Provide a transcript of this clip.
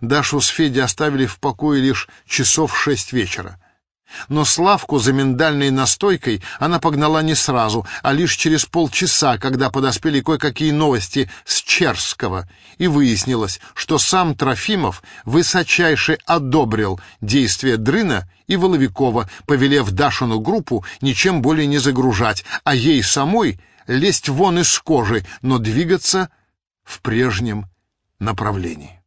Дашу с Федей оставили в покое лишь часов шесть вечера. Но Славку за миндальной настойкой она погнала не сразу, а лишь через полчаса, когда подоспели кое-какие новости с Черского, и выяснилось, что сам Трофимов высочайше одобрил действия Дрына и Воловикова, повелев Дашину группу ничем более не загружать, а ей самой лезть вон из кожи, но двигаться в прежнем направлении.